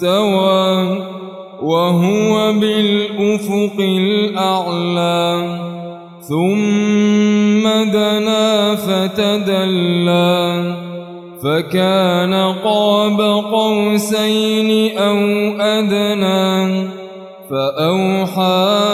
فاستوى وهو بالأفق الأعلى. ثم دنا فتدلى. فكان قاب قوسين أو أدنى. فأوحى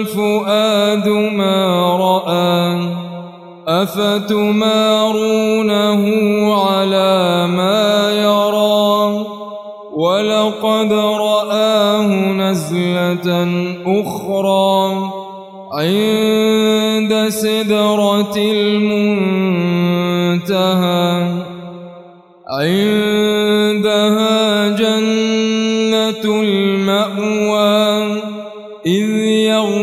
الفؤاد ما رأى أفتمارونه على ما يرى؟ ولقد رآه نزلة أخرى عند سدرة المنتهى عندها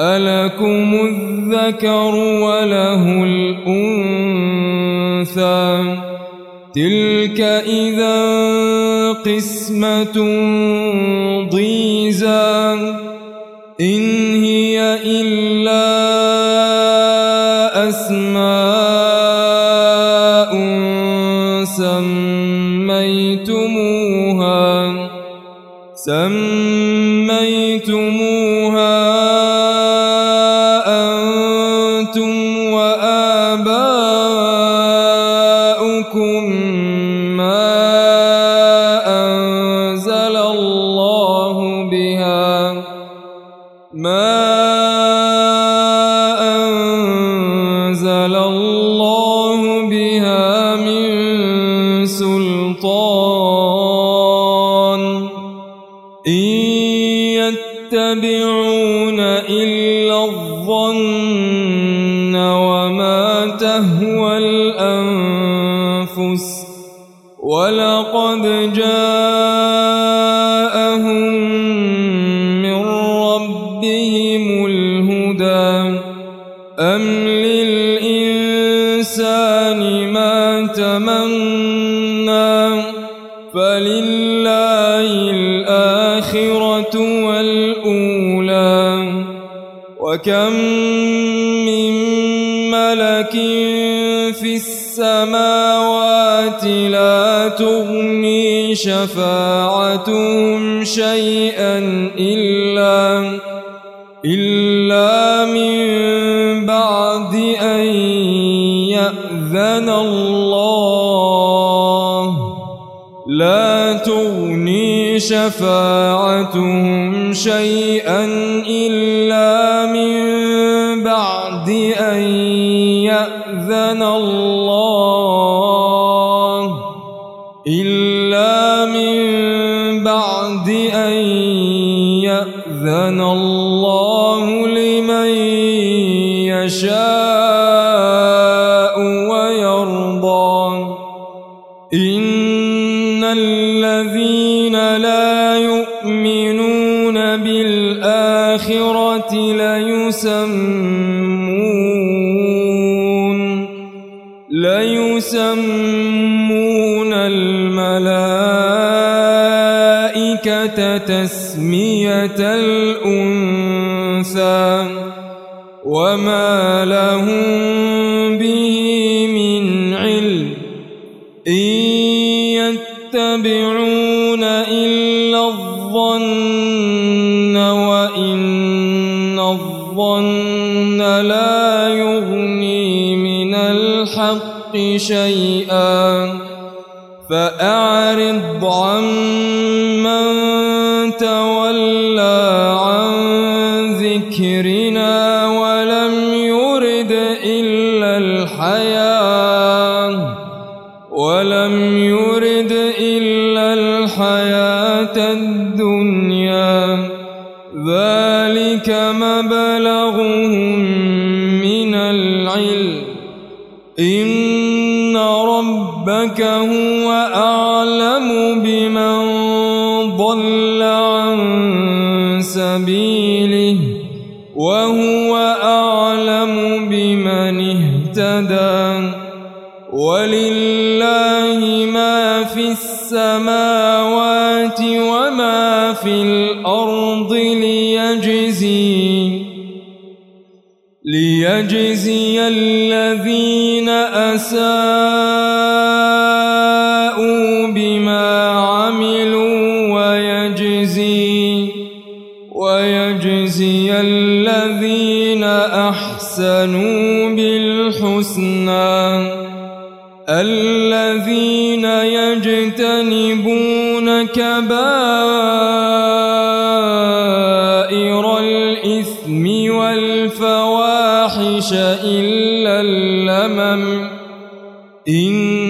ألكم الذكر وله الأنثى؟ تلك إذا قسمة ضيزى. إن هي إلا أسماء سميتموها. سميتموها ما أنزل الله بها من سلطان إن يتبعون إلا الظن وما تهوى الأنفس ولقد جاءهم والأولى وكم من ملك في السماوات لا تغني شفاعتهم شيئا إلا إلا من بعد أن شفاعتهم شيئا إلا من بعد أن يأذن الله إلا من بعد أن يأذن الله لمن يشاء. ليسمون ليسمون الملائكة تسمية الأنثى وما لهم به من علم. إن الحق شيئا فأعرض عن من تولى عن ذكرنا ولم يرد إلا الحياة ولم يرد إلا الحياة الدنيا. ذلك مبلغهم من العلم. إن ربك هو أعلم بمن ضل عن سبيله وهو أعلم بمن اهتدى ولله ما في السماوات وما في الأرض ليجزي ليجزي الذين أساءوا ويجزي ويجزي الذين أحسنوا بالحسنى. الذين يجتنبون كبائر الإثم والفواحش إلا اللمم. إن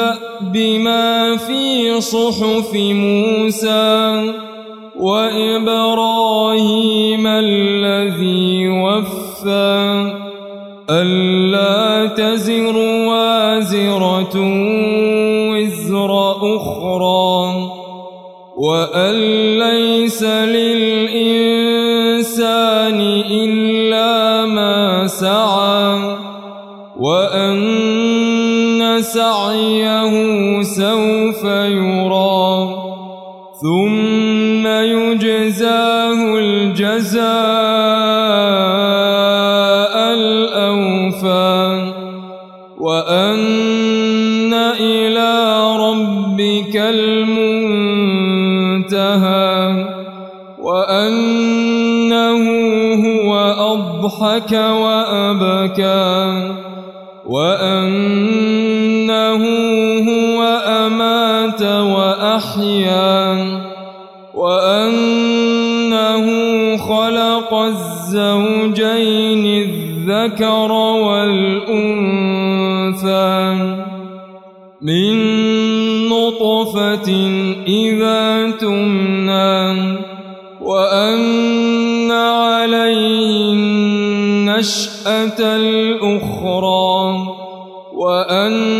ينبأ بما في صحف موسى وإبراهيم الذي وفى. ألا تزر وازرة وزر أخرى. وأن ليس للإنسان إلا ما سعى. سعيه سوف يرى. ثم يجزاه الجزاء الأوفى. وأن إلى ربك المنتهى. وأنه هو أضحك وأبكى. وأنه وأحيا وأنه خلق الزوجين الذكر والأنثى من نطفة إذا تمنى وأن عليه النشأة الأخرى وأنه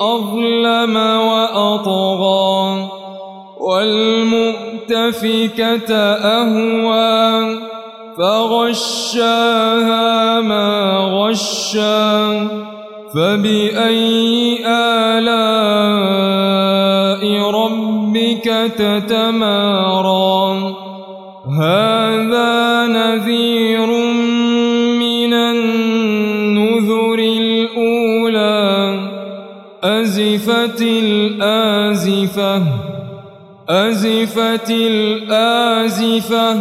أظلم وأطغى. والمؤتفكة أهوى. فغشاها ما غشى فبأي آلاء ربك تتمارى. هذا أزفت الآزفة أزفت الآزفة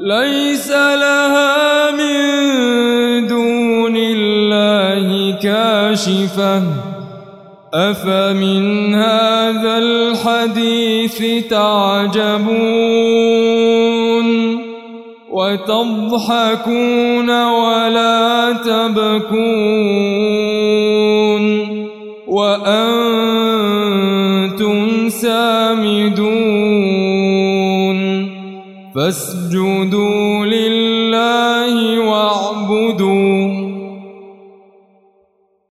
ليس لها من دون الله كاشفة. أفمن هذا الحديث تعجبون؟ وتضحكون ولا تبكون؟ وأنتم سامدون فاسجدوا لله